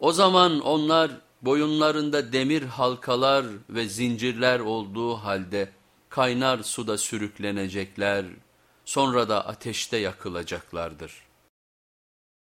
O zaman onlar boyunlarında demir halkalar ve zincirler olduğu halde kaynar suda sürüklenecekler, sonra da ateşte yakılacaklardır.